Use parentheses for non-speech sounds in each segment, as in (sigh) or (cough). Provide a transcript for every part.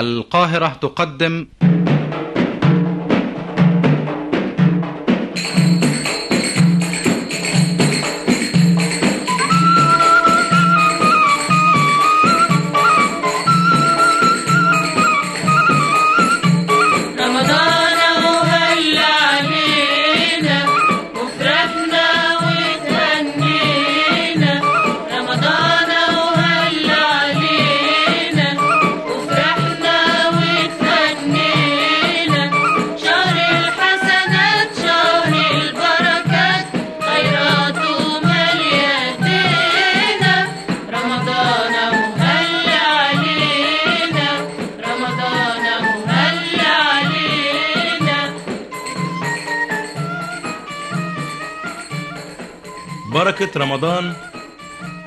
القاهرة تقدم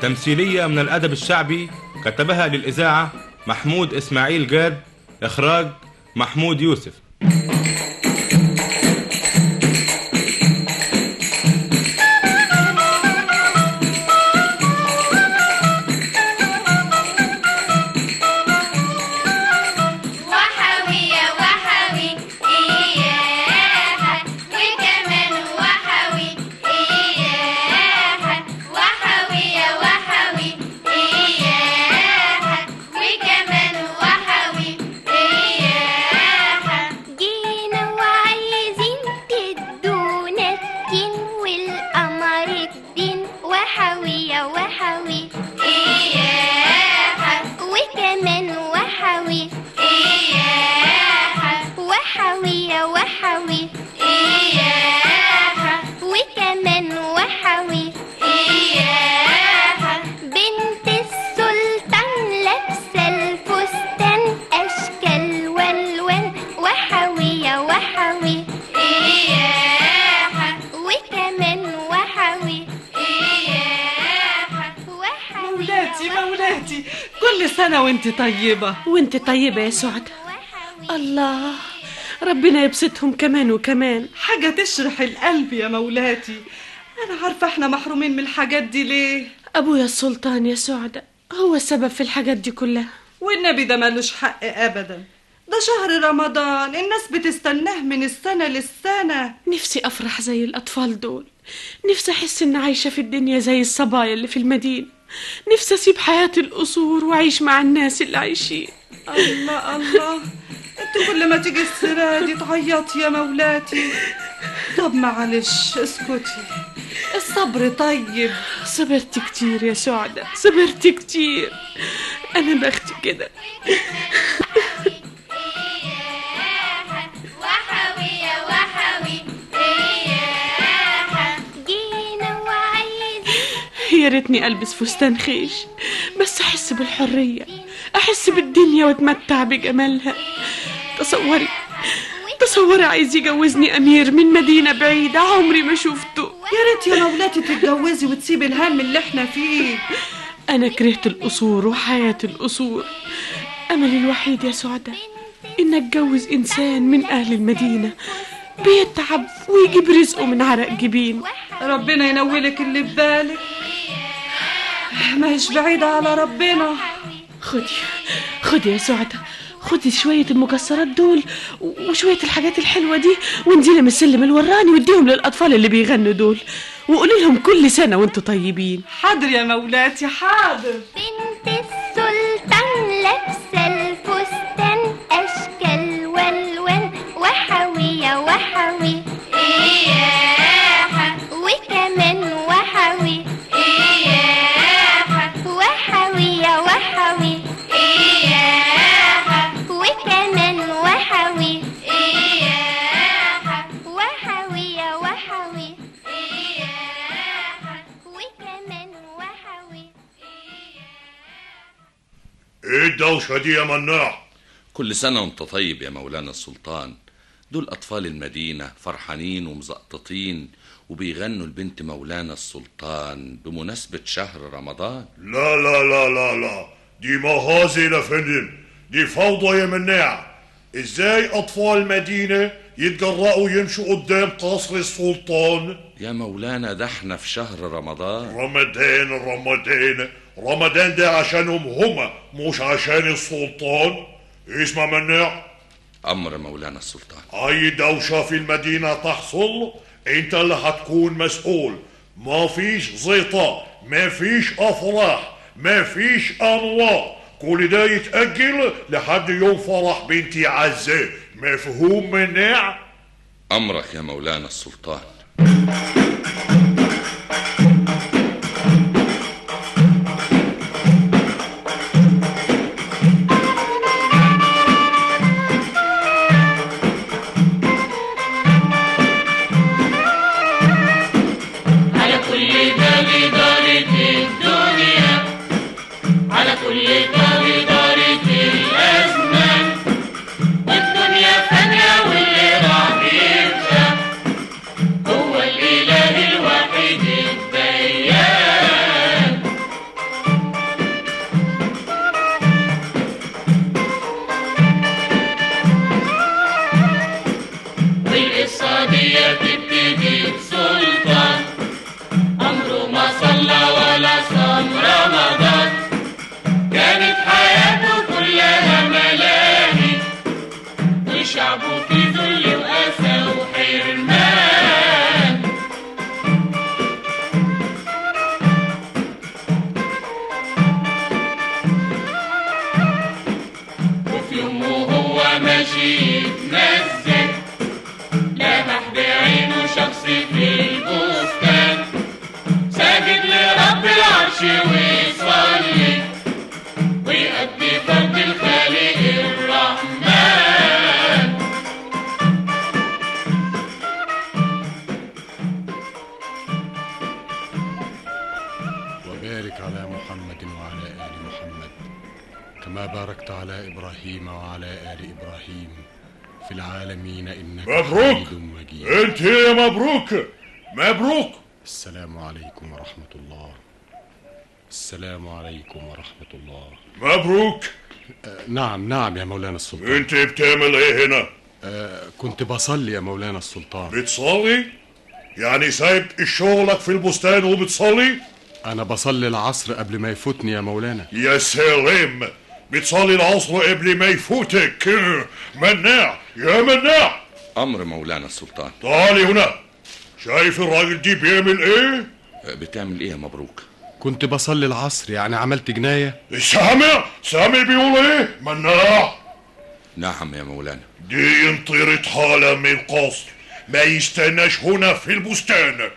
تمثيلية من الأدب الشعبي كتبها للإذاعة محمود إسماعيل جاد إخراج محمود يوسف. وانت طيبة. وانت طيبة يا سعدة الله ربنا يبسطهم كمان وكمان. حاجة تشرح القلب يا مولاتي. أنا عارفة إحنا محرومين من الحاجات دي ليه؟ أبويا السلطان يا سعدة هو السبب في الحاجات دي كلها. والنبي ده ملوش حق أبدا. ده شهر رمضان الناس بتستناه من السنة للسنة. نفسي أفرح زي الأطفال دول. نفسي أحس إن عايشة في الدنيا زي الصبايا اللي في المدينة. نفسي أسيب حياة القصور وأعيش مع الناس اللي عايشين. الله الله. انت كل ما تيجي السيرة دي تعيطي يا مولاتي. طب معلش اسكتي. الصبر طيب. صبرت كتير يا سعدة صبرت كتير. أنا بختي كده. يا ريتني ألبس فستان خيش بس أحس بالحرية أحس بالدنيا وأتمتع بجمالها. تصوري تصوري عايز يجوزني أمير من مدينة بعيدة عمري ما شفته. يا ريت يا مولاتي تتجوزي وتسيبي الهم اللي إحنا فيه. أنا كرهت القصور وحياة القصور. أملي الوحيد يا سعدة إن أتجوز إنسان من أهل المدينة بيتعب ويجيب رزقه من عرق جبين. ربنا ينولك اللي في بالك. ما هيش بعيدة على ربنا. خدي خدي يا سعدة. خدي شوية المكسرات دول وشوية الحاجات الحلوة دي وانزلي من السلم الوراني واديهم للأطفال اللي بيغنوا دول. وقولي لهم كل سنة وانتوا طيبين. حاضر يا مولاتي حاضر. دي يا مناع كل سنة وأنت طيب يا مولانا السلطان. دول أطفال المدينة فرحانين ومزقططين وبيغنوا لبنت مولانا السلطان بمناسبة شهر رمضان. لا لا لا لا لا. دي مهازل يا فندم. دي فوضى يا مناع إزاي أطفال مدينة يتجرأوا يمشوا قدام قصر السلطان؟ يا مولانا ده إحنا في شهر رمضان. رمضان رمضان. رمضان ده عشانهم هما مش عشان السلطان. اسمع مناع أمر مولانا السلطان. أي دوشة في المدينة تحصل؟ أنت اللي هتكون مسؤول. ما فيش زيطة ما فيش أفراح ما فيش انواع كل ده يتأجل لحد يوم فرح بنتي عزة. مفهوم مناع أمرك يا مولانا السلطان. العالمين إنك مبروك. مجيد. أنت يا مبروك! مبروك! السلام عليكم ورحمة الله. السلام عليكم ورحمة الله. مبروك! آه نعم نعم يا مولانا السلطان. أنت بتعمل إيه هنا؟ آه كنت بصلي يا مولانا السلطان. بتصلي؟ يعني سايب شغلك في البستان وبتصلي؟ أنا بصلي العصر قبل ما يفوتني يا مولانا. يا سلام! بتصلي العصر قبل ما يفوتك. (laughs) مناع! يا مناع أمر مولانا السلطان. تعالي هنا. شايف الراجل دي بيعمل إيه؟ بتعمل إيه يا مبروك؟ كنت بصلي العصر يعني عملت جناية. سامع؟ سامع بيقول إيه؟ مناع نعم يا مولانا. دي انطرت حالة من القصر. ما يستناش هنا في البستان.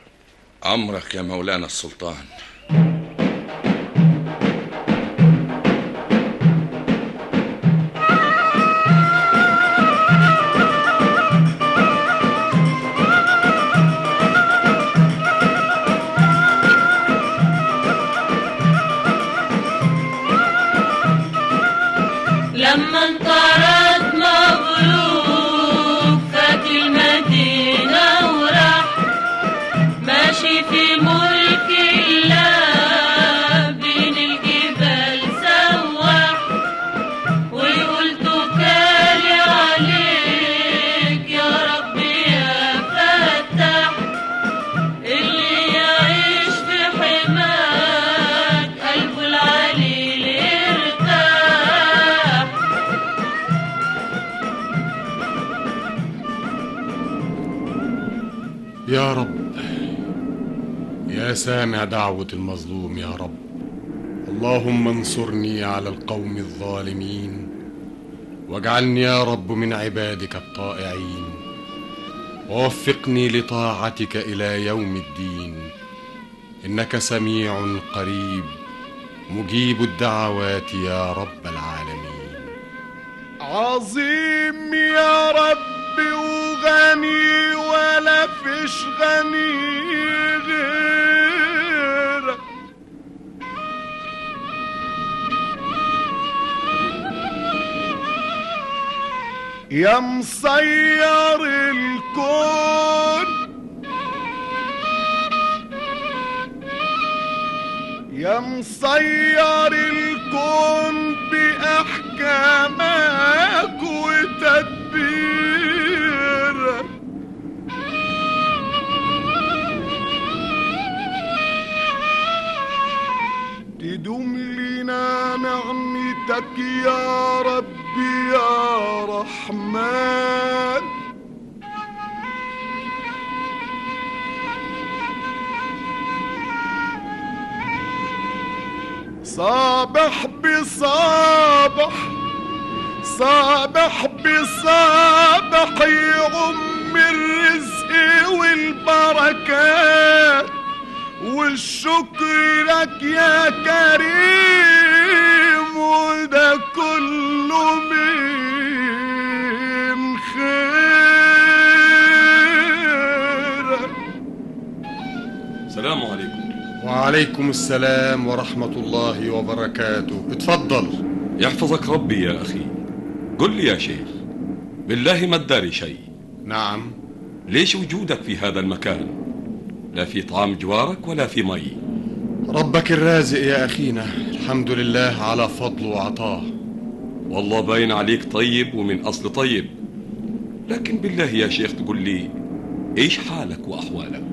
أمرك يا مولانا السلطان. سامع دعوة المظلوم يا رب. اللهم انصرني على القوم الظالمين واجعلني يا رب من عبادك الطائعين. ووفقني لطاعتك إلى يوم الدين. إنك سميع قريب مجيب الدعوات يا رب العالمين. عظيم يا رب وغني ولا فيش غني غيرك يا مصير الكون. يا مصير الكون بأحكامك وتدبيرك. تدوم لنا نعمتك يا ربي يا الرحمن صابح بصابح صابح بصابح يغم الرزق والبركات والشكر لك يا كريم وده كله من السلام عليكم. وعليكم السلام ورحمة الله وبركاته. اتفضل. يحفظك ربي يا أخي. قل لي يا شيخ بالله ما تداري شيء؟ نعم. ليش وجودك في هذا المكان؟ لا في طعام جوارك ولا في مي. ربك الرازق يا أخينا الحمد لله على فضله وعطاه والله باين عليك طيب ومن أصل طيب. لكن بالله يا شيخ تقول لي إيش حالك وأحوالك؟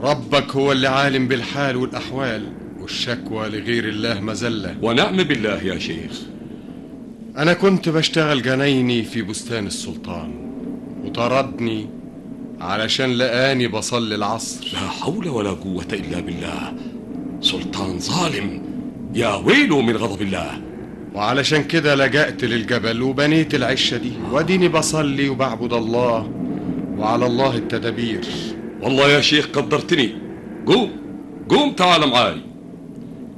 ربك هو اللي عالم بالحال والأحوال والشكوى لغير الله مزلة ونعم بالله يا شيخ. أنا كنت بشتغل جنايني في بستان السلطان وطردني علشان لقاني بصلي العصر. لا حول ولا قوة إلا بالله. سلطان ظالم يا ويله من غضب الله. وعلشان كده لجأت للجبل وبنيت العشة دي. واديني بصلي وبعبد الله وعلى الله التدابير والله يا شيخ قدرتني. قوم قوم تعال معاي.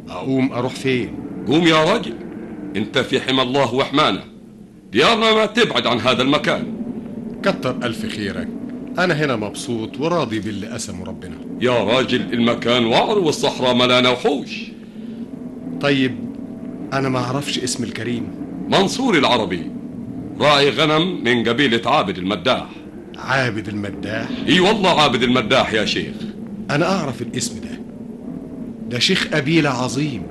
أقوم أروح فين؟ قوم يا راجل. أنت في حمى الله وحمانة. ديارنا ما تبعد عن هذا المكان. كتر ألف خيرك. أنا هنا مبسوط وراضي باللي قسمه ربنا. يا راجل المكان وعر والصحراء ملانة وحوش. طيب أنا ما أعرفش اسم الكريم. منصور العربي. راعي غنم من قبيلة عابد المداح. عابد المداح؟ إي والله عابد المداح يا شيخ. أنا أعرف الاسم ده. ده شيخ قبيلة عظيم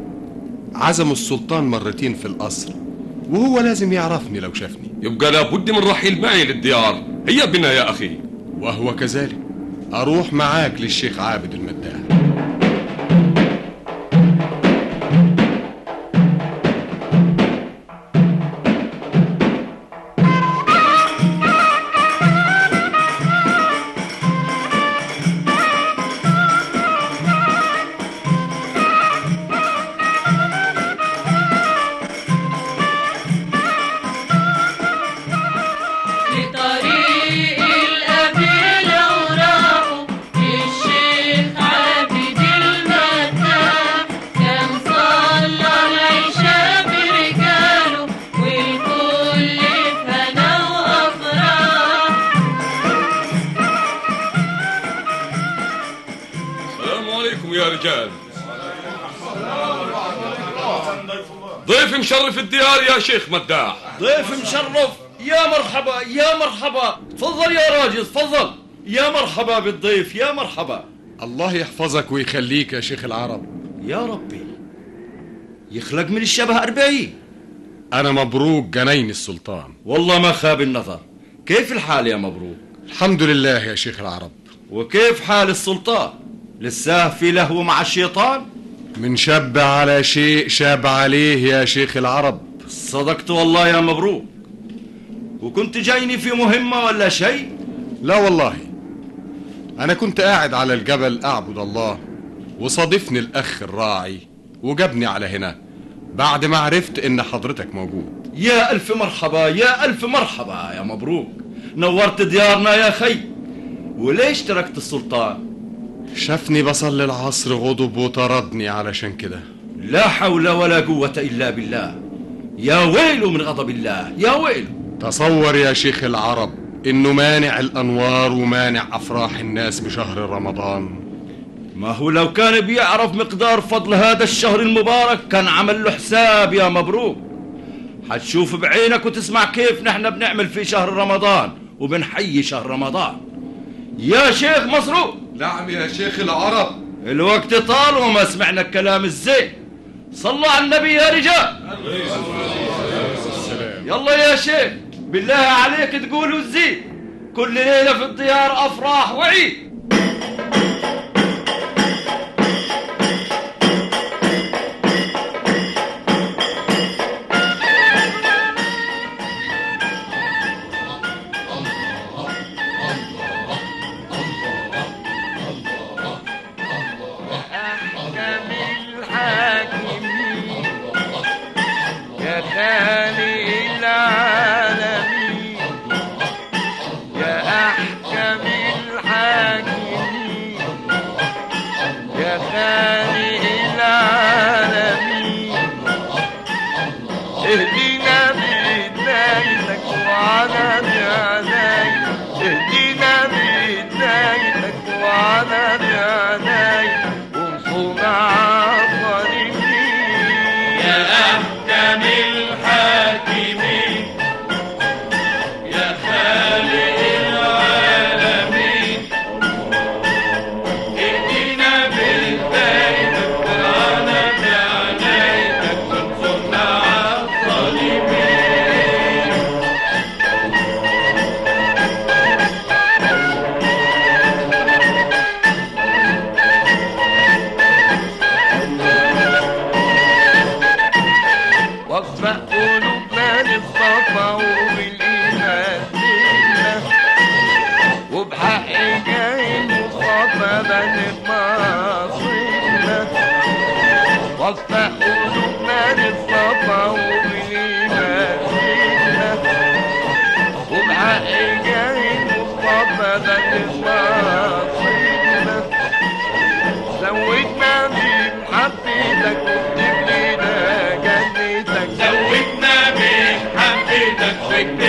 عزم السلطان مرتين في القصر وهو لازم يعرفني لو شافني. يبقى لابد من رحيل معي للديار. هيا بنا يا أخي. وهو كذلك. أروح معاك للشيخ عابد المداح. مشرف الديار يا شيخ مداح. ضيف مشرف يا مرحبا يا مرحبا. تفضل يا راجل تفضل. يا مرحبا بالضيف يا مرحبا. الله يحفظك ويخليك يا شيخ العرب. يا ربي. يخلق من الشبه أربعين. أنا مبروك جناين السلطان. والله ما خاب النظر. كيف الحال يا مبروك؟ الحمد لله يا شيخ العرب. وكيف حال السلطان؟ لساه في لهو مع الشيطان؟ من شاب على شيء شاب عليه يا شيخ العرب. صدقت والله يا مبروك. وكنت جايني في مهمة ولا شيء؟ لا والله. أنا كنت قاعد على الجبل أعبد الله وصادفني الأخ الراعي وجابني على هنا بعد ما عرفت إن حضرتك موجود. يا ألف مرحبا يا ألف مرحبا يا مبروك. نورت ديارنا يا خي. وليش تركت السلطان؟ شافني بصلي العصر غضب وطردني علشان كده. لا حول ولا قوة إلا بالله. يا ويله من غضب الله. يا ويله تصور يا شيخ العرب إنه مانع الأنوار ومانع أفراح الناس بشهر رمضان. ما هو لو كان بيعرف مقدار فضل هذا الشهر المبارك كان عمل له حساب يا مبروك. حتشوف بعينك وتسمع كيف نحن بنعمل في شهر رمضان وبنحيي شهر رمضان. يا شيخ مسروق. نعم يا شيخ العرب. الوقت طال وما سمعنا الكلام الزين. صلوا على النبي يا رجال. يلا يا شيخ بالله عليك تقولوا الزين. كل ليلة في الديار أفراح وعيد. مصيرنا زودنا بمحبتك واكتب لنا جنتك واكتب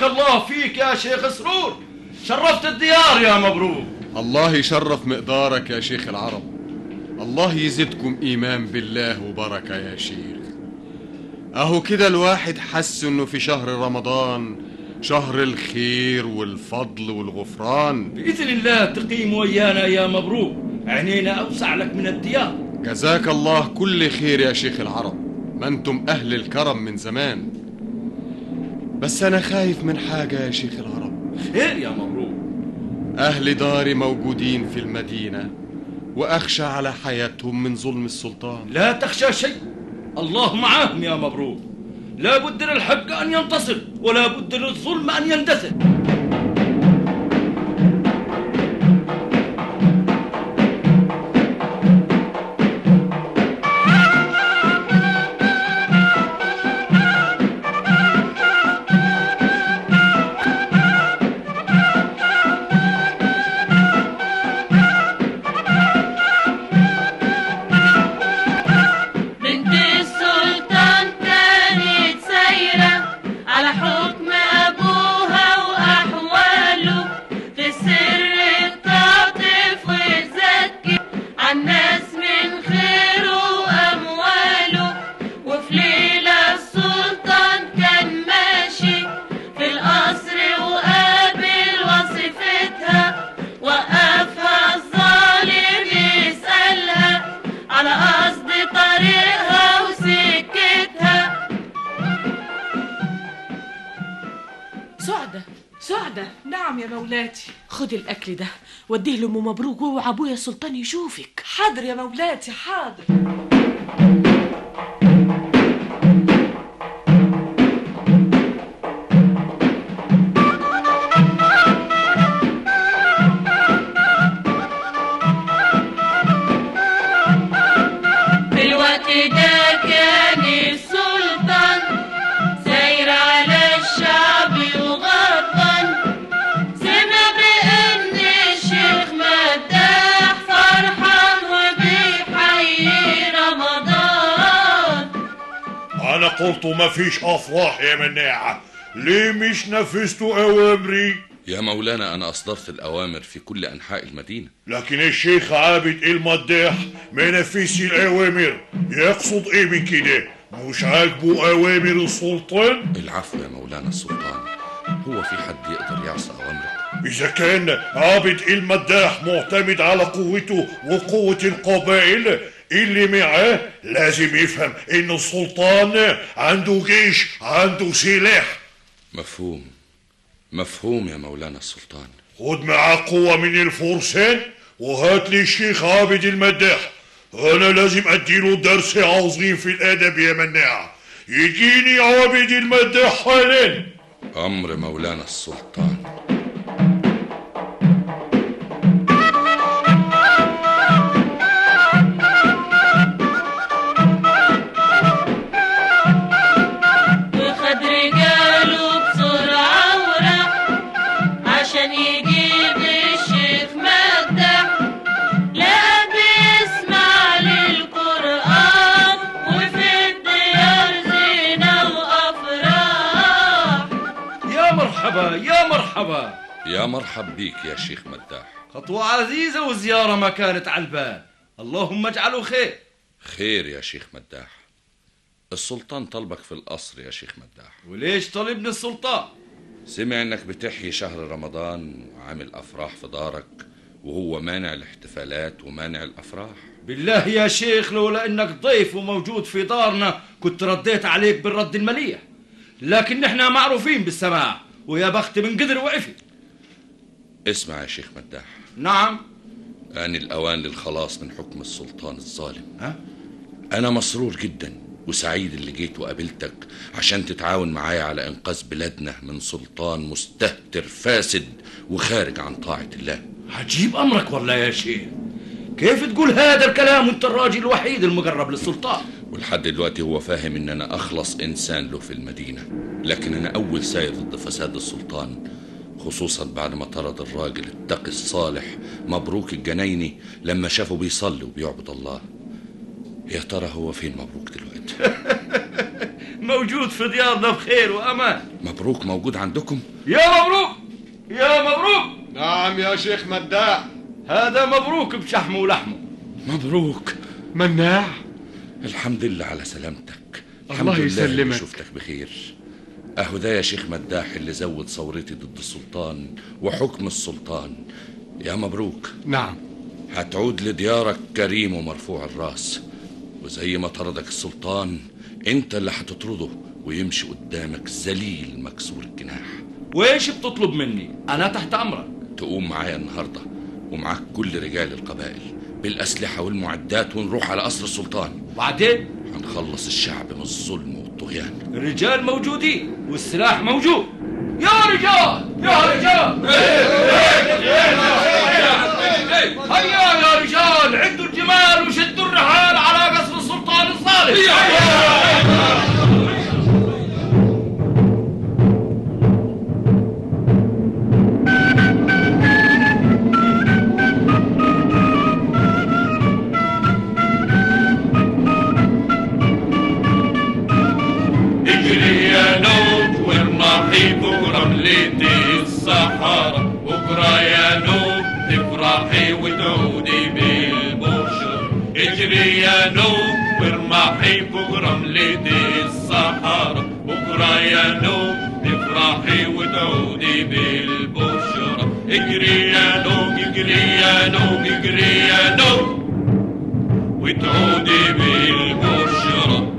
بارك الله فيك يا شيخ سرور. شرفت الديار يا مبروك. الله يشرف مقدارك يا شيخ العرب. الله يزيدكم إيمان بالله وبركة يا شيخ. أهو كده الواحد حس إنه في شهر رمضان شهر الخير والفضل والغفران. بإذن الله تقيم ويانا يا مبروك. عينينا أوسع لك من الديار. جزاك الله كل خير يا شيخ العرب. ما أنتم أهل الكرم من زمان. بس أنا خايف من حاجة يا شيخ العرب خير يا مبروك. أهل داري موجودين في المدينة وأخشى على حياتهم من ظلم السلطان. لا تخشى شيء. الله معاهم يا مبروك. لا بد للحق أن ينتصر ولا بد للظلم أن يندثر. سعدة نعم يا مولاتي. خد الأكل ده وديه لأم مبروك واوعى أبويا السلطان يشوفك. حاضر يا مولاتي حاضر. أنا قلت ما فيش أفراح يا مناعة. ليه مش نفذتوا أوامري؟ يا مولانا أنا أصدرت الأوامر في كل أنحاء المدينة. لكن الشيخ عابد المداح ما نفذش الأوامر. يقصد إيه من كده؟ مش عاجبه أوامر السلطان؟ العفو يا مولانا السلطان. هو في حد يقدر يعصى أوامرك إذا كان عابد المداح معتمد على قوته وقوة القبائل اللي معاه لازم يفهم إن السلطان عنده جيش عنده سلاح. مفهوم. مفهوم يا مولانا السلطان. خد معاه قوة من الفرسان وهات لي الشيخ عابد المداح. أنا لازم أديله درس عظيم في الأدب يا مناع يجيني عابد المداح حالا. أمر مولانا السلطان. يا مرحبا. يا مرحب بيك يا شيخ مداح. خطوة عزيزة وزيارة ما كانت على البال. اللهم اجعله خير. خير يا شيخ مداح. السلطان طلبك في القصر يا شيخ مداح. وليش طلبني السلطان؟ سمع إنك بتحيي شهر رمضان وعامل أفراح في دارك وهو مانع الاحتفالات ومانع الأفراح. بالله يا شيخ لولا إنك ضيف وموجود في دارنا كنت رديت عليك بالرد المليح. لكن إحنا معروفين بالسماع. ويا بخت من قدر وقفي اسمع يا شيخ مداح. نعم. آن الأوان للخلاص من حكم السلطان الظالم. ها؟ أنا مسرور جدا وسعيد اللي جيت وقابلتك عشان تتعاون معايا على إنقاذ بلادنا من سلطان مستهتر فاسد وخارج عن طاعة الله. عجيب أمرك والله يا شيخ. كيف تقول هذا الكلام وأنت الراجل الوحيد المقرب للسلطان؟ ولحد دلوقتي هو فاهم إن أنا أخلص إنسان له في المدينة لكن أنا أول ساير ضد فساد السلطان خصوصا بعد ما طرد الراجل التقي الصالح مبروك الجنايني لما شافه بيصلي وبيعبد الله. يا ترى هو فين مبروك دلوقتي؟ (laughs) موجود في ديارنا بخير وأمان. مبروك موجود عندكم؟ يا مبروك! يا مبروك! نعم يا شيخ مداح. هذا مبروك بشحمه ولحمه. مبروك. مناع الحمد لله على سلامتك. الله الحمد لله إني يسلمك. شفتك بخير. اهو ده يا شيخ مداح اللي زود ثورتي ضد السلطان وحكم السلطان. يا مبروك. نعم. هتعود لديارك كريم ومرفوع الرأس. وزي ما طردك السلطان أنت اللي هتطرده ويمشي قدامك ذليل مكسور الجناح. وإيش بتطلب مني؟ أنا تحت أمرك. تقوم معايا النهارده ومعاك كل رجال القبائل. بالأسلحة والمعدات ونروح على قصر السلطان. بعدين؟ هنخلص الشعب من الظلم والطغيان. الرجال موجودين والسلاح موجود. يا رجال! يا رجال! هيا يا رجال! عدوا الجمال وشدوا الرحال على قصر السلطان الظالم اجري يا نوب وارمحي بكرة مليتي الصحارى بكرة يا نوب تفرحي وتعودي بالبشرى اجري يا نوب اجري يا نوب اجري يا نوب وتعودي بالبشرى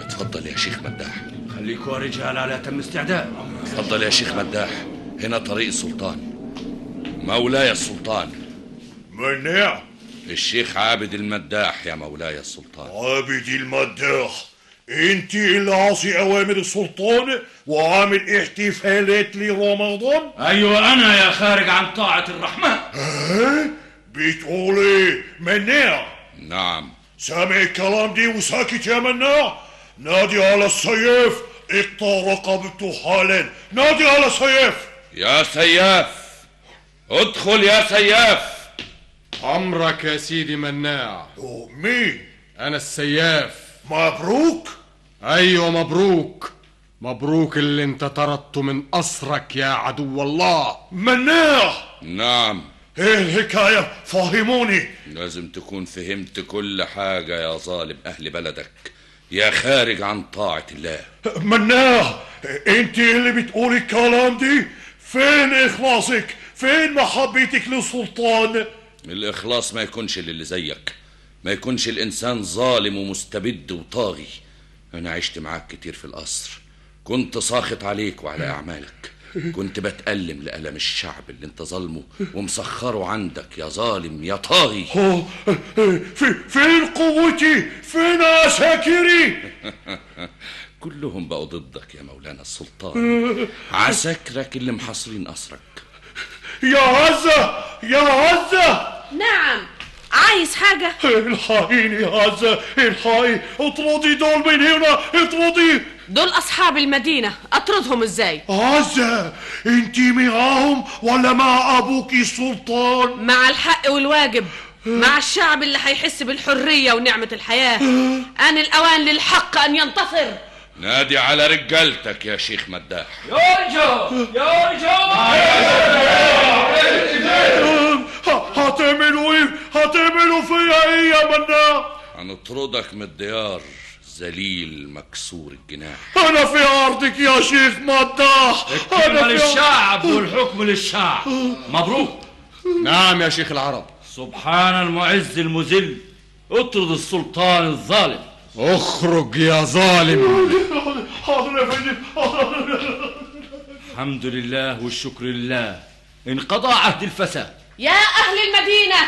اتفضل يا شيخ مداح. خليكوا رجال على تم استعداد اتفضل يا شيخ مداح. هنا طريق السلطان. مولاي السلطان. مناع الشيخ عابد المداح يا مولاي السلطان. عابد المداح. انت اللي عاصي اوامر السلطان وعامل احتفالات لرمضان؟ أيوه أنا يا خارج عن طاعة الرحمن. ها؟ بتقول إيه مناع نعم. سامع الكلام دي وساكت يا مناع نادي على السيف اقطع رقبته حالا. نادي على السيف يا سياف. ادخل يا سياف. عمرك يا سيدي مناع. مين أنا السياف. مبروك؟ أيوه مبروك. مبروك اللي انت طردته من قصرك يا عدو الله. مناع؟ نعم. إيه الحكاية؟ فهموني. لازم تكون فهمت كل حاجة يا ظالم أهل بلدك. يا خارج عن طاعة الله. مناع. انت اللي بتقول الكلام دي؟ فين إخلاصك؟ فين محبتك للسلطان الإخلاص ما يكونش للي زيك ما يكونش الإنسان ظالم ومستبد وطاغي. أنا عشت معاك كتير في القصر كنت ساخط عليك وعلى أعمالك كنت بتألم لألم الشعب اللي أنت ظلمه ومسخره عندك يا ظالم يا طاغي. في فين قوتي؟ فين عساكري؟ (laughs) كلهم بقوا ضدك يا مولانا السلطان. عساكرك اللي محاصرين قصرك. يا عزة يا عزة نعم. عايز حاجة؟ الحقيني يا عزة الحقي اطردي دول من هنا! اطردي! دول أصحاب المدينة. أطردهم إزاي؟ عزة انتي معاهم ولا مع أبوك السلطان مع الحق والواجب. مع الشعب اللي هيحس بالحرية ونعمة الحياة. آن الأوان للحق أن ينتصر. نادي على رجالتك يا شيخ مداح. يرجو! يرجو! هتعملوا إيه؟ هتعملوا فيا إيه يا مناع هنطردك من الديار ذليل مكسور الجناح. أنا في أرضك يا شيخ مداح. في للشعب والحكم للشعب. مبروك. نعم يا شيخ العرب. سبحان المعز المذل. اطرد السلطان الظالم. أخرج يا ظالم. حاضر يا فندم الحمد لله والشكر لله. انقضى عهد الفساد. يا أهل المدينة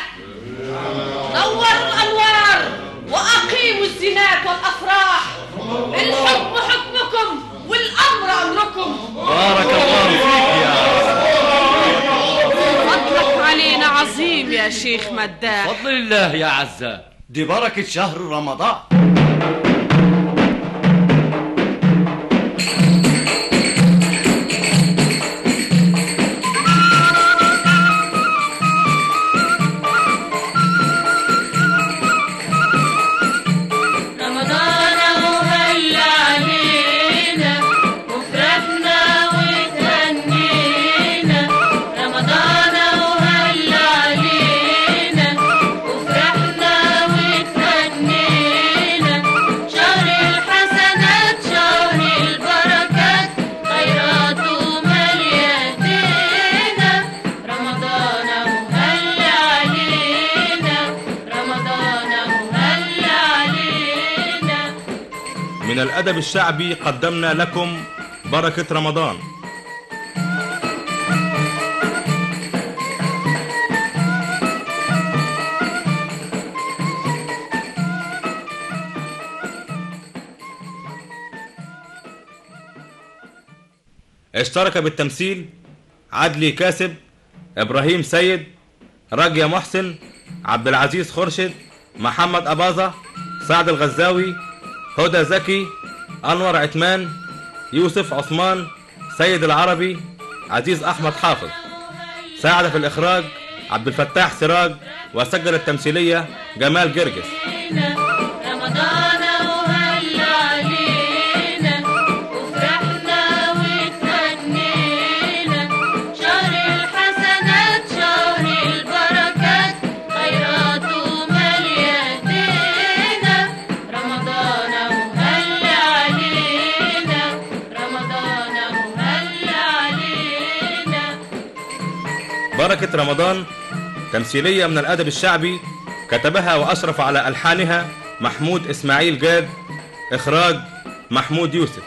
نوروا الأنوار وأقيموا الزينات والأفراح. الحكم حكمكم والأمر أمركم. بارك الله فيك يا فضلك علينا عظيم يا شيخ مداح فضل الله يا عزة دي بركة شهر رمضان. الأدب الشعبي قدمنا لكم بركة رمضان. اشترك بالتمثيل عدلي كاسب إبراهيم سيد راجية محسن عبد العزيز خرشد محمد أباظة سعد الغزاوي هدى زكي أنور عثمان يوسف عثمان سيد العربي عزيز أحمد حافظ. ساعد في الإخراج عبد الفتاح سراج وسجل التمثيلية جمال جرجس. بركة رمضان تمثيلية من الأدب الشعبي كتبها وأشرف على ألحانها محمود إسماعيل جاد إخراج محمود يوسف.